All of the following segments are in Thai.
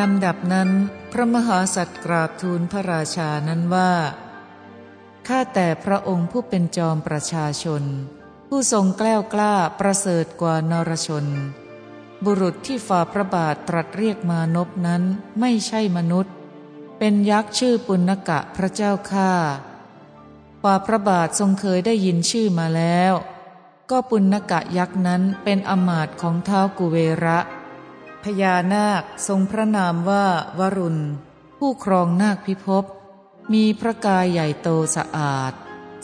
ลำดับนั้นพระมหาสัตว์กราบทูลพระราชานั้นว่าข้าแต่พระองค์ผู้เป็นจอมประชาชน ผู้ทรงแกล้วกล้าประเสริฐกว่านรชน บุรุษที่ฝ่าพระบาทตรัสเรียกมานพนั้นไม่ใช่มนุษย์ เป็นยักษ์ชื่อปุณกะพระเจ้าข้าฝ่าพระบาททรงเคยได้ยินชื่อมาแล้ว ก็ปุณกะยักษ์นั้นเป็นอมาตของเท้ากุเวระ พญานาคทรงพระนามว่าวรุณ ผู้ครองนาคพิภพ มีพระกายใหญ่โตสะอาด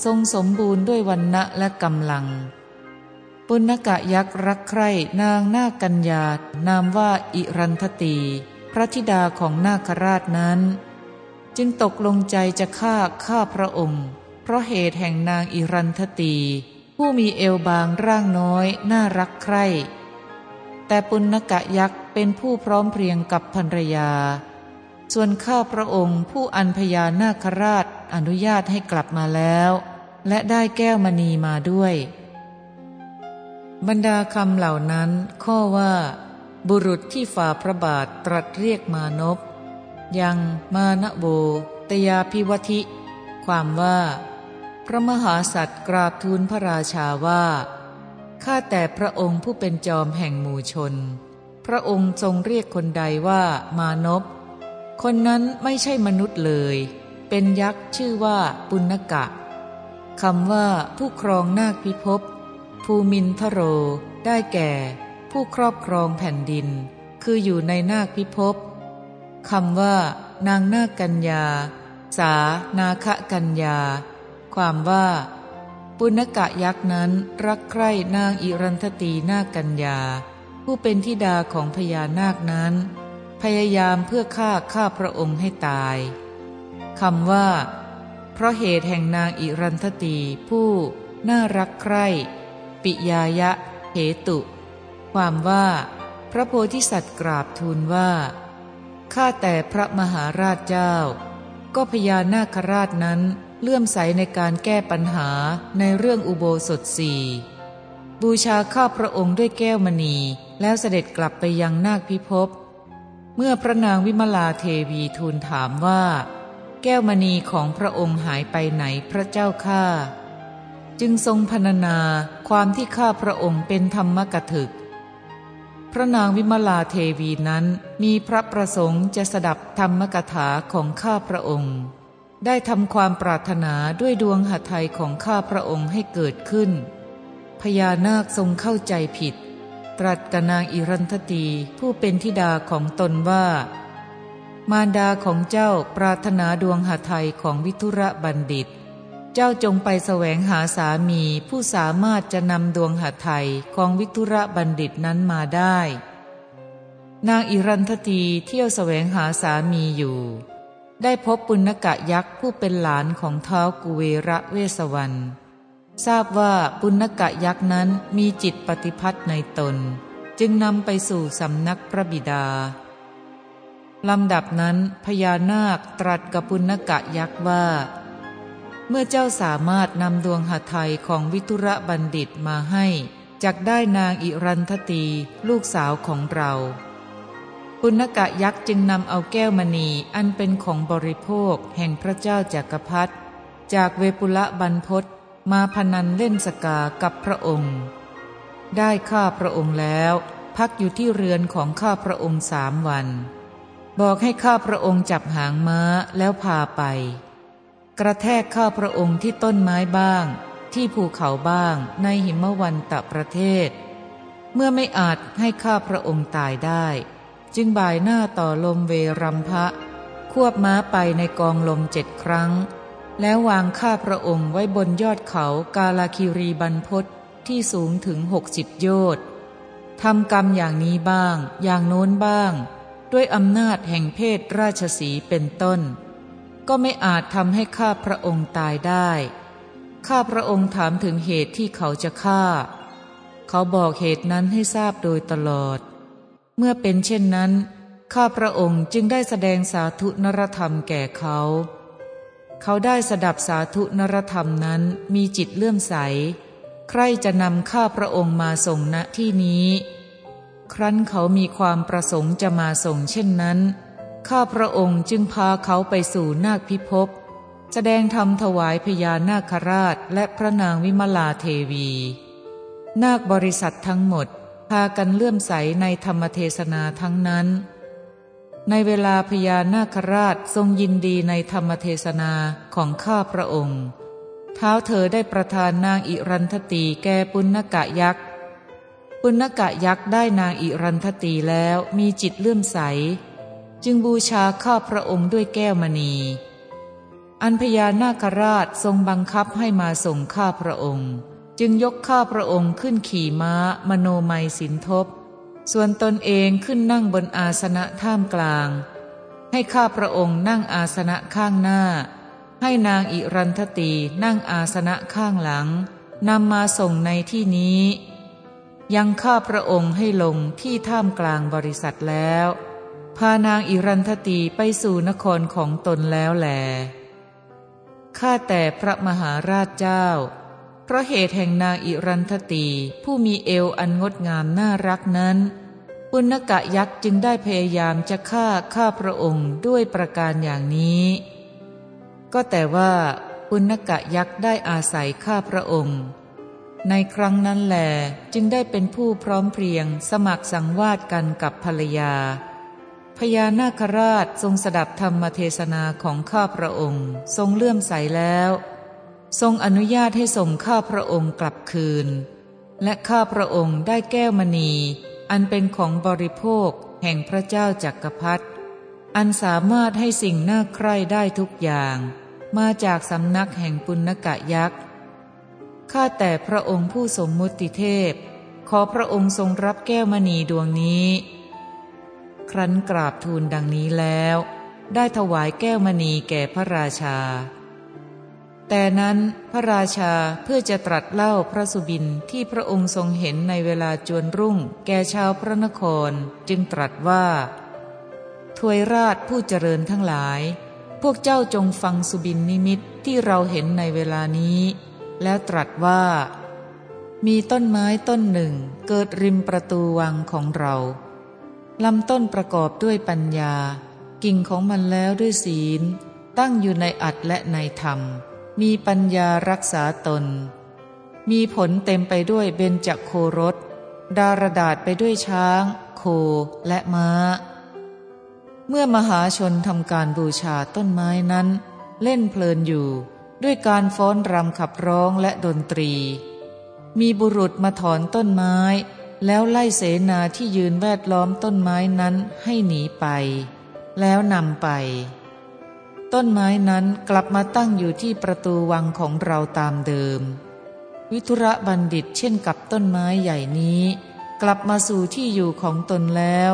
ทรงสมบูรณ์ด้วยวันณะและกำลัง ปุณกะยักษ์รักใคร่นางนาคกัญญานามว่าอิรันทตี พระธิดาของนาคราชนั้น จึงตกลงใจจะฆ่าฆ่าพระองค์ เพราะเหตุแห่งนางอิรันทตี ผู้มีเอวบางร่างน้อยน่ารักใคร่ แต่ปุณกะยักษ์เป็นผู้พร้อมเพรียงกับภรรยา ส่วนข้าพระองค์ผู้อันพญานาคราชอนุญาตให้กลับมาแล้ว และได้แก้วมณีมาด้วย บรรดาคำเหล่านั้น ข้อว่า บุรุษที่ฝ่าพระบาทตรัสเรียกมานพยังมานโบตยาพิวธิความว่า พระมหาสัตว์กราบทูลพระราชาว่า ข้าแต่พระองค์ผู้เป็นจอมแห่งหมู่ชน พระองค์ทรงเรียกคนใดว่ามานพคนนั้นไม่ใช่มนุษย์เลย เป็นยักษ์ชื่อว่าปุณกะคำว่าผู้ครองนาคพิภพภูมินทโร ได้แก่ ผู้ครอบครองแผ่นดิน คืออยู่ในนาคพิภพคำว่า นางนาคกัญญา สา นาคกัญญา ความว่า ปุณกะยักษ์นั้นรักใคร่นางอิรันทตีนากัญญา ผู้เป็นธิดาของพญานาคนั้น พยายามเพื่อฆ่าข้าพระองค์ให้ตายคำว่า เพราะเหตุแห่งนางอิรันทตีผู้น่ารักใคร่ปิยายะเหตุ ความว่า พระโพธิสัตว์กราบทูลว่าข้าแต่พระมหาราชเจ้า ก็พญานาคราชนั้น เลื่อมใสในการแก้ปัญหาในเรื่องอุโบสถสี่บูชาข้าพระองค์ด้วยแก้วมณีแล้วเสด็จกลับไปยังนาคพิภพ เมื่อพระนางวิมลาเทวีทูลถามว่า แก้วมณีของพระองค์หายไปไหนพระเจ้าข้าจึงทรงพรรณนาความที่ข้าพระองค์เป็นธรรมกถึก พระนางวิมลาเทวีนั้นมีพระประสงค์จะสดับธรรมกถาของข้าพระองค์ ได้ทำความปรารถนาด้วยดวงหัตถ์ของข้าพระองค์ให้เกิดขึ้น พญานาคทรงเข้าใจผิด ตรัสกับนางอิรันทตีผู้เป็นธิดาของตนว่า มารดาของเจ้าปรารถนาดวงหัตถ์ของวิทุระบัณฑิต เจ้าจงไปแสวงหาสามีผู้สามารถจะนำดวงหัตถ์ของวิทุระบัณฑิตนั้นมาได้ นางอิรันทตีเที่ยวแสวงหาสามีอยู่ ได้พบปุณกะยักษ์ผู้เป็นหลานของเท้ากุเวระเวสวรรณทราบว่าปุณกะยักษ์นั้นมีจิตปฏิพัต์ในตน จึงนำไปสู่สำนักพระบิดาลำดับนั้นพญานาคตรัสกับปุณกะยักษ์ว่า เมื่อเจ้าสามารถนำดวงหัตถ์ของวิทุระบัณฑิตมาให้จักได้นางอิรันทตีลูกสาวของเรา ปุณกะยักษ์จึงนำเอาแก้วมณีอันเป็นของบริโภคแห่งพระเจ้าจากักรพรรดิจากเวปุละบรรพศมาพนันเล่นสกากับพระองค์ ได้ข้าพระองค์แล้ว พักอยู่ที่เรือนของข้าพระองค์สามวัน บอกให้ข้าพระองค์จับหางม้าแล้วพาไป กระแทกข้าพระองค์ที่ต้นไม้บ้าง ที่ภูเขาบ้างในหิมวันตะประเทศ เมื่อไม่อาจให้ข้าพระองค์ตายได้ จึงบ่ายหน้าต่อลมเวรัมพะ ควบม้าไปในกองลมเจ็ดครั้ง แล้ววางข้าพระองค์ไว้บนยอดเขากาลาคิรีบันพศที่สูงถึงหกสิบโยชน์ทำกรรมอย่างนี้บ้าง อย่างโน้นบ้าง ด้วยอำนาจแห่งเพศราชสีเป็นต้น ก็ไม่อาจทำให้ข้าพระองค์ตายได้ ข้าพระองค์ถามถึงเหตุที่เขาจะฆ่า เขาบอกเหตุนั้นให้ทราบโดยตลอด เมื่อเป็นเช่นนั้น ข้าพระองค์จึงได้แสดงสาธุนรธรรมแก่เขา เขาได้สดับสาธุนรธรรมนั้นมีจิตเลื่อมใส ใครจะนำข้าพระองค์มาส่งณที่นี้ ครั้นเขามีความประสงค์จะมาส่งเช่นนั้น ข้าพระองค์จึงพาเขาไปสู่นาคพิภพ แสดงธรรมถวายพญานาคราชและพระนางวิมลาเทวี นาคบริษัททั้งหมด พากันเลื่อมใสในธรรมเทศนาทั้งนั้น ในเวลาพญานาคราชทรงยินดีในธรรมเทศนาของข้าพระองค์เท้าเธอได้ประทานนางอิรันทตีแก่ปุณกะยักษ์ ปุณกะยักษ์ได้นางอิรันทตีแล้วมีจิตเลื่อมใส จึงบูชาข้าพระองค์ด้วยแก้วมณี อันพญานาคราชทรงบังคับให้มาส่งข้าพระองค์ จึงยกข้าพระองค์ขึ้นขี่ม้ามโนมัยสินทบ ส่วนตนเองขึ้นนั่งบนอาสนะท่ามกลาง ให้ข้าพระองค์นั่งอาสนะข้างหน้า ให้นางอิรันทตีนั่งอาสนะข้างหลังนำมาส่งในที่นี้ ยังข้าพระองค์ให้ลงที่ท่ามกลางบริษัทแล้ว พานางอิรันทตีไปสู่นครของตนแล้วแหลข้าแต่พระมหาราชเจ้า เพราะเหตุแห่งนางอิรันทตีผู้มีเอวอันงดงามน่ารักนั้นปุณกะยักษ์จึงได้พยายามจะฆ่าข้าพระองค์ด้วยประการอย่างนี้ ก็แต่ว่าปุณกะยักษ์ได้อาศัยข้าพระองค์ ในครั้งนั้นแหลจึงได้เป็นผู้พร้อมเพรียงสมัครสังวาสกันกับภรรยา พญานาคราชทรงสดับธรรมเทศนาของข้าพระองค์ ทรงเลื่อมใสแล้ว ทรงอนุญาตให้ส่งข้าพระองค์กลับคืน และข้าพระองค์ได้แก้วมณี อันเป็นของบริโภคแห่งพระเจ้าจักรพรรดิอันสามารถให้สิ่งน่าใคร่ได้ทุกอย่าง มาจากสำนักแห่งปุณกะยักษ์ข้าแต่พระองค์ผู้สมมุติเทพ ขอพระองค์ทรงรับแก้วมณีดวงนี้ ครั้นกราบทูลดังนี้แล้ว ได้ถวายแก้วมณีแก่พระราชา แต่นั้นพระราชาเพื่อจะตรัสเล่าพระสุบินที่พระองค์ทรงเห็นในเวลาจวนรุ่ง แก่ชาวพระนครจึงตรัสว่า ทวยราชผู้เจริญทั้งหลาย พวกเจ้าจงฟังสุบินนิมิตที่เราเห็นในเวลานี้ แล้วตรัสว่า มีต้นไม้ต้นหนึ่งเกิดริมประตูวังของเราลำต้นประกอบด้วยปัญญา กิ่งของมันแล้วด้วยศีล ตั้งอยู่ในอัดและในธรรม มีปัญญารักษาตน มีผลเต็มไปด้วยเบญจโครส ดารดาษไปด้วยช้าง โคและม้า เมื่อมหาชนทำการบูชาต้นไม้นั้น เล่นเพลินอยู่ ด้วยการฟ้อนรำขับร้องและดนตรี มีบุรุษมาถอนต้นไม้ แล้วไล่เสนาที่ยืนแวดล้อมต้นไม้นั้นให้หนีไป แล้วนำไป ต้นไม้นั้นกลับมาตั้งอยู่ที่ประตูวังของเราตามเดิม วิทุระบัณฑิตเช่นกับต้นไม้ใหญ่นี้ กลับมาสู่ที่อยู่ของตนแล้ว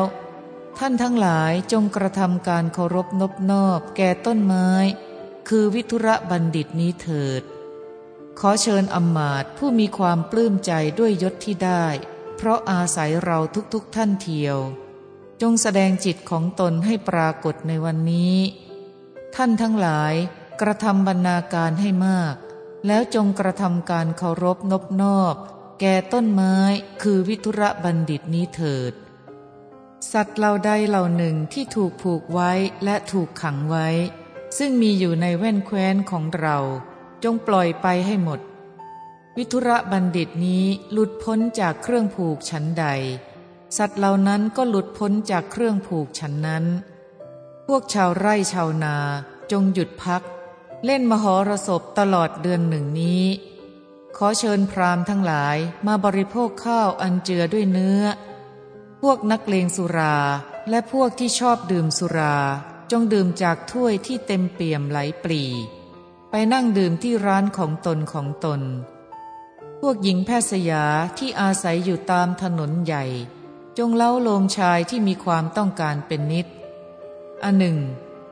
ท่านทั้งหลายจงกระทำการเคารพนบนอบแก่ต้นไม้ คือวิทุระบัณฑิตนี้เถิด ขอเชิญอมมาตผู้มีความปลื้มใจด้วยยศที่ได้ เพราะอาศัยเราทุกๆทท่านเทียว จงแสดงจิตของตนให้ปรากฏในวันนี้ ท่านทั้งหลายกระทำบรรณาการให้มาก แล้วจงกระทำการเคารพนบนอบ แก่ต้นไม้คือวิทุระบัณฑิตนี้เถิด สัตว์เหล่าใดเหล่าหนึ่งที่ถูกผูกไว้และถูกขังไว้ ซึ่งมีอยู่ในแว่นแคว้นของเรา จงปล่อยไปให้หมด วิทุระบัณฑิตนี้หลุดพ้นจากเครื่องผูกฉันใด สัตว์เหล่านั้นก็หลุดพ้นจากเครื่องผูกฉันนั้น พวกชาวไร่ชาวนาจงหยุดพัก เล่นมหรสพตลอดเดือนหนึ่งนี้ ขอเชิญพรามทั้งหลายมาบริโภคข้าวอันเจือด้วยเนื้อ พวกนักเลงสุราและพวกที่ชอบดื่มสุราจงดื่มจากถ้วยที่เต็มเปี่ยมไหลปรีไปนั่งดื่มที่ร้านของตนของตน พวกหญิงแพทย์สยาที่อาศัยอยู่ตามถนนใหญ่ จงเล้าโลมชายที่มีความต้องการเป็นนิด อันหนึ่ง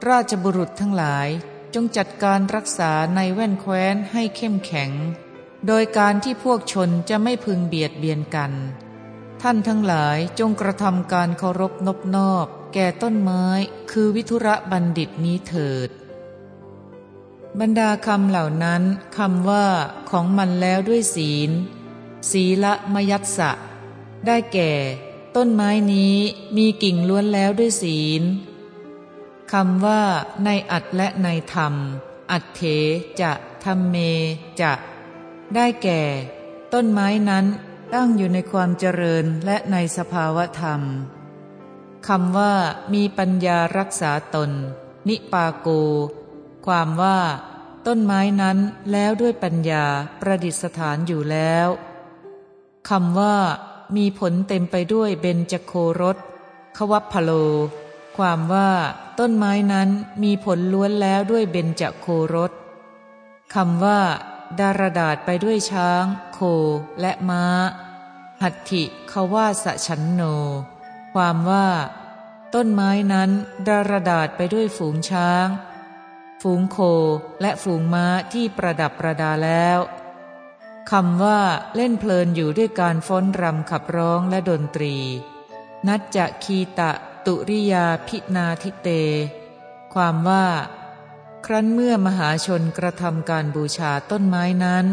ราชบุรุษทั้งหลายจงจัดการรักษาในแว่นแคว้นให้เข้มแข็ง โดยการที่พวกชนจะไม่พึงเบียดเบียนกัน ท่านทั้งหลายจงกระทำการเคารพนบนอบ แก่ต้นไม้คือวิทุระบัณฑิตนี้เถิด บรรดาคำเหล่านั้นคำว่าของมันแล้วด้วยศีล ศีละมยัตสะ ได้แก่ ต้นไม้นี้มีกิ่งล้วนแล้วด้วยศีล คำว่าในอัดและในธรรม อัดเถจะธรรมเมจะ ได้แก่ ต้นไม้นั้นตั้งอยู่ในความเจริญและในสภาวะธรรมคำว่ามีปัญญารักษาตน นิปาโก ความว่า ต้นไม้นั้นแล้วด้วยปัญญาประดิษฐานอยู่แล้วคำว่า มีผลเต็มไปด้วยเบญจโครสขวัพพโล ความว่าต้นไม้นั้นมีผลล้วนแล้วด้วยเบญจโครสคำว่า ดารดาษไปด้วยช้าง โค และม้า หัตถิขว่าสฉันโน ความว่า ต้นไม้นั้น ดารดาษไปด้วยฝูงช้าง ฝูงโคและฝูงม้าที่ประดับประดาแล้วคำว่าเล่นเพลินอยู่ด้วยการฟ้อนรำขับร้องและดนตรี นัจจะคีตะ ตุริยาพินาทิเต ความว่า ครั้นเมื่อมหาชนกระทำการบูชาต้นไม้นั้น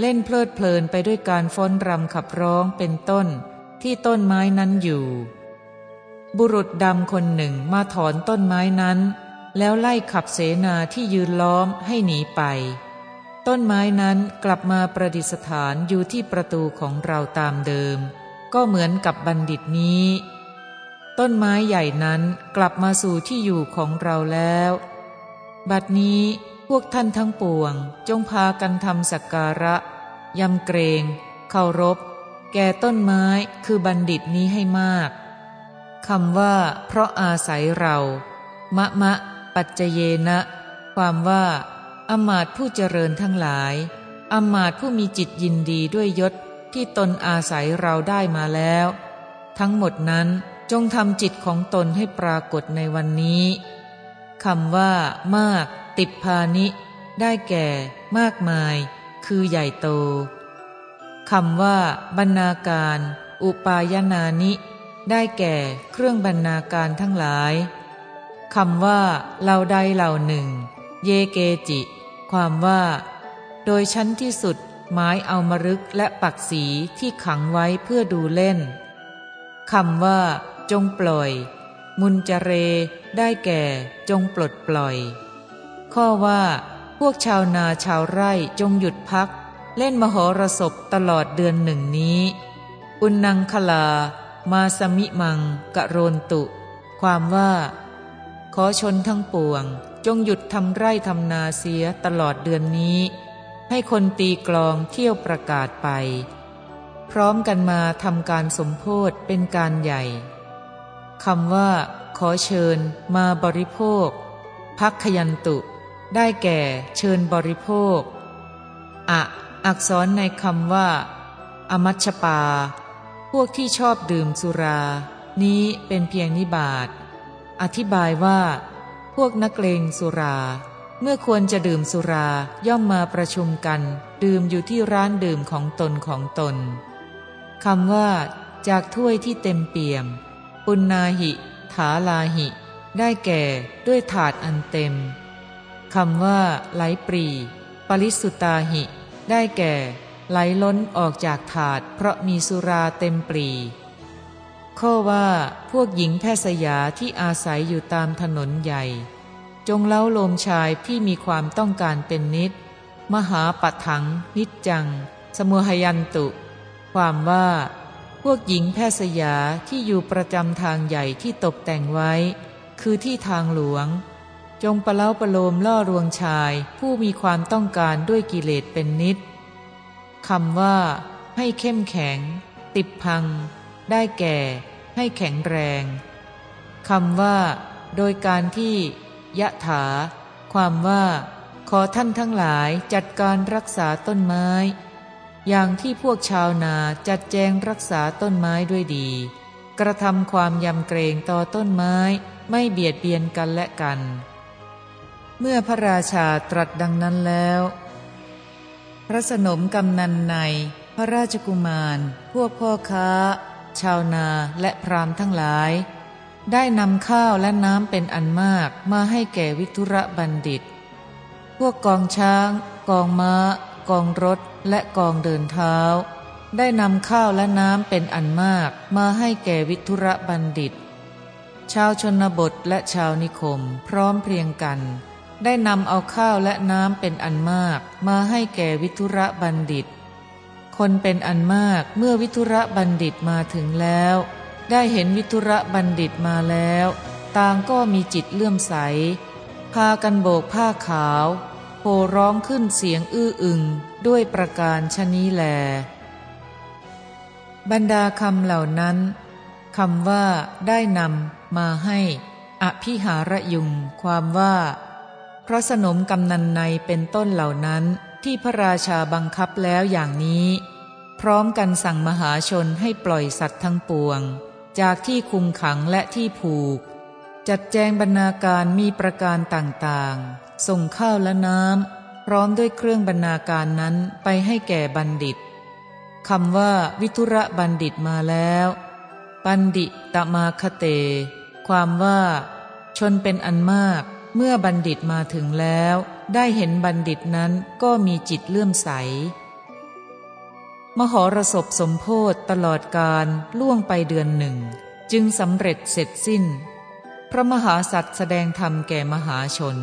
เล่นเพลิดเพลินไปด้วยการฟ้อนรำขับร้องเป็นต้นที่ต้นไม้นั้นอยู่ บุรุษดำคนหนึ่งมาถอนต้นไม้นั้น แล้วไล่ขับเสนาที่ยืนล้อมให้หนีไป ต้นไม้นั้นกลับมาประดิษฐานอยู่ที่ประตูของเราตามเดิม ก็เหมือนกับบัณฑิตนี้ ต้นไม้ใหญ่นั้นกลับมาสู่ที่อยู่ของเราแล้ว บัดนี้พวกท่านทั้งปวงจงพากันทำสักการะ ยำเกรงเคารพ แก่ต้นไม้คือบัณฑิตนี้ให้มากคำว่า เพราะอาศัยเรา มะมะ ปัจเจเยนะ ความว่าอมาตผู้เจริญทั้งหลายอมาตผู้มีจิตยินดีด้วยยศที่ตนอาศัยเราได้มาแล้ว ทั้งหมดนั้น จงทำจิตของตนให้ปรากฏในวันนี้คำว่ามาก ติพานิ ได้แก่ มากมาย คือใหญ่โตคำว่า บรรณาการ อุปายนานิ ได้แก่เครื่องบรรณาการทั้งหลายคำว่าเราใดเหล่าหนึ่ง เยเกจิ ความว่า โดยชั้นที่สุดหมายเอามรึกและปักสีที่ขังไว้เพื่อดูเล่นคำว่า จงปล่อย มุนจเร ได้แก่ จงปลดปล่อย ข้อว่า พวกชาวนาชาวไร่จงหยุดพัก เล่นมโหรสพตลอดเดือนหนึ่งนี้ อุนังคลา มาสมิมัง กะโรนตุ ความว่า ขอชนทั้งปวง จงหยุดทำไร่ทำนาเสียตลอดเดือนนี้ ให้คนตีกลองเที่ยวประกาศไปพร้อมกันมาทำการสมโพธเป็นการใหญ่ คำว่า ขอเชิญ มาบริโภค พักขยันตุ ได้แก่เชิญบริโภค อะ อักษรในคำว่า อมัชปา พวกที่ชอบดื่มสุรา นี้เป็นเพียงนิบาตอธิบายว่า พวกนักเลงสุรา เมื่อควรจะดื่มสุราย่อมมาประชุมกัน ดื่มอยู่ที่ร้านดื่มของตนของตนคำว่า จากถ้วยที่เต็มเปี่ยม ปุณนาหิ ถาลาหิ ได้แก่ด้วยถาดอันเต็มคำว่า ไหลปรี ปริสุตาหิ ได้แก่ ไหลล้นออกจากถาด เพราะมีสุราเต็มปรี ข้อว่า พวกหญิงแพทย์สยาที่อาศัยอยู่ตามถนนใหญ่ จงเล้าโลมชายที่มีความต้องการเป็นนิด มหาปัถัง นิจจัง สมุหยันตุ ความว่า พวกหญิงแพทย์สยาที่อยู่ประจำทางใหญ่ที่ตกแต่งไว้ คือที่ทางหลวง จงประเล้าประโลมล่อรวงชายผู้มีความต้องการด้วยกิเลสเป็นนิดคำว่า ให้เข้มแข็ง ติดพัง ได้แก่ ให้แข็งแรงคำว่า โดยการที่ ยะถา ความว่า ขอท่านทั้งหลายจัดการรักษาต้นไม้ อย่างที่พวกชาวนาจัดแจงรักษาต้นไม้ด้วยดี กระทำความยำเกรงต่อต้นไม้ไม่เบียดเบียนกันและกัน เมื่อพระราชาตรัสดังนั้นแล้ว พระสนมกำนันใน พระราชกุมาร พวกพ่อค้า ชาวนาและพรามทั้งหลาย ได้นำข้าวและน้ำเป็นอันมากมาให้แก่วิทุระบัณฑิต พวกกองช้าง กองม้า กองรถและกองเดินเท้า ได้นำข้าวและน้ำเป็นอันมากมาให้แก่วิทุระบัณฑิต ชาวชนบทและชาวนิคมพร้อมเพรียงกัน ได้นำเอาข้าวและน้ำเป็นอันมากมาให้แก่วิทุระบัณฑิต คนเป็นอันมากเมื่อวิทุระบัณฑิตมาถึงแล้ว ได้เห็นวิทุระบัณฑิตมาแล้ว ต่างก็มีจิตเลื่อมใส พากันโบกผ้าขาว โหร้องขึ้นเสียงอื้ออึงด้วยประการชนี้แล บรรดาคำเหล่านั้นคำว่าได้นำมาให้ อภิหารยุงความว่าพระสนมกำนันในเป็นต้นเหล่านั้นที่พระราชาบังคับแล้วอย่างนี้ พร้อมกันสั่งมหาชนให้ปล่อยสัตว์ทั้งปวง จากที่คุมขังและที่ผูก จัดแจงบรรณาการมีประการต่างๆ ส่งข้าวและน้ำพร้อมด้วยเครื่องบรรณาการนั้นไปให้แก่บัณฑิตคำว่าวิทุระบัณฑิตมาแล้ว ปันดิตมาคเต ความว่า ชนเป็นอันมาก เมื่อบัณฑิตมาถึงแล้ว ได้เห็นบัณฑิตนั้นก็มีจิตเลื่อมใส มหรสพสมโพธตลอดการล่วงไปเดือนหนึ่ง จึงสำเร็จเสร็จสิ้น พระมหาสัตว์แสดงธรรมแก่มหาชน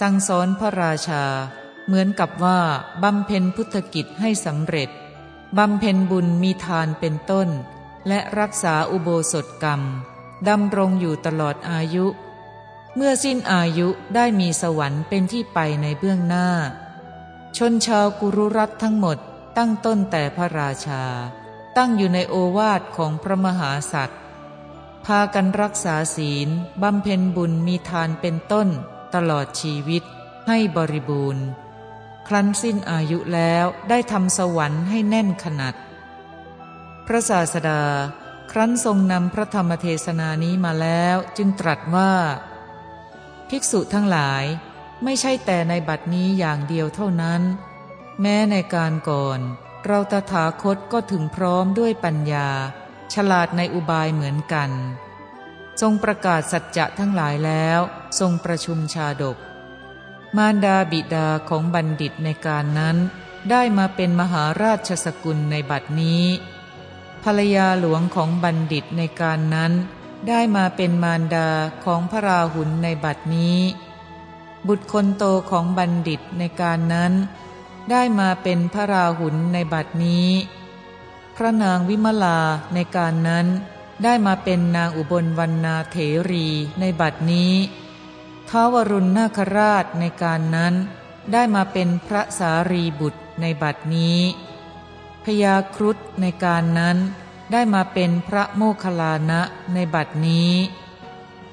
สั่งสอนพระราชา เหมือนกับว่าบำเพ็ญพุทธกิจให้สำเร็จบำเพ็ญบุญมีทานเป็นต้น และรักษาอุโบสถกรรมดำรงอยู่ตลอดอายุ เมื่อสิ้นอายุได้มีสวรรค์เป็นที่ไปในเบื้องหน้า ชนชาวกุรุรัตทั้งหมดตั้งต้นแต่พระราชา ตั้งอยู่ในโอวาทของพระมหาสัตว์พากันรักษาศีลบำเพ็ญบุญมีทานเป็นต้น ตลอดชีวิตให้บริบูรณ์ ครั้นสิ้นอายุแล้วได้ทำสวรรค์ให้แน่นขนาดพระศาสดา ครั้นทรงนำพระธรรมเทศนานี้มาแล้วจึงตรัสว่า ภิกษุทั้งหลายไม่ใช่แต่ในบัดนี้อย่างเดียวเท่านั้น แม้ในการก่อน เราตถาคตก็ถึงพร้อมด้วยปัญญา ฉลาดในอุบายเหมือนกัน ทรงประกาศสัจจะทั้งหลายแล้ว ทรงประชุมชาดก มารดาบิดาของบัณฑิตในการนั้น ได้มาเป็นมหาราชสกุลในบัดนี้ ภรรยาหลวงของบัณฑิตในการนั้น ได้มาเป็นมารดาของพระราหุลในบัดนี้ บุตรคนโตของบัณฑิตในการนั้น ได้มาเป็นพระราหุลในบัดนี้ พระนางวิมลาในการนั้น ได้มาเป็นนางอุบลวรรณาเถรีในบัดนี้ท้าวรุณนาคราชในการนั้น ได้มาเป็นพระสารีบุตรในบัดนี้พยาครุฑในการนั้นได้มาเป็นพระโมคคัลลานะในบัดนี้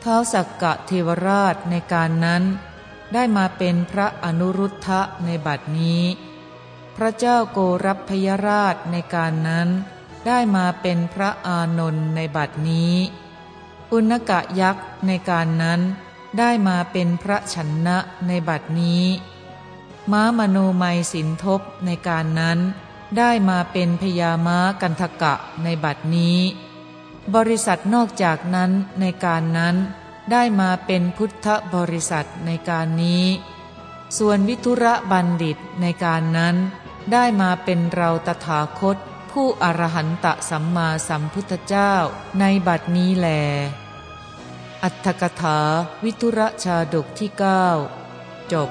ท้าวสักกะเทวราชในการนั้น ได้มาเป็นพระอนุรุทธะในบัดนี้ พระเจ้าโกรับพยราชในการนั้น ได้มาเป็นพระอานนท์ในบัดนี้ อุณกะยักษ์ในการนั้นได้มาเป็นพระชนะในบัดนี้ ม้ามโนมัยสินทบในการนั้น ได้มาเป็นพญาม้ากันทกะในบัดนี้ บริษัทนอกจากนั้นในการนั้น ได้มาเป็นพุทธบริษัทในการนี้ ส่วนวิทุระบัณฑิตในการนั้น ได้มาเป็นเราตถาคต ผู้อรหันตสัมมาสัมพุทธเจ้าในบัดนี้แล อัตถกถาวิทุระชาดกที่เก้าจบ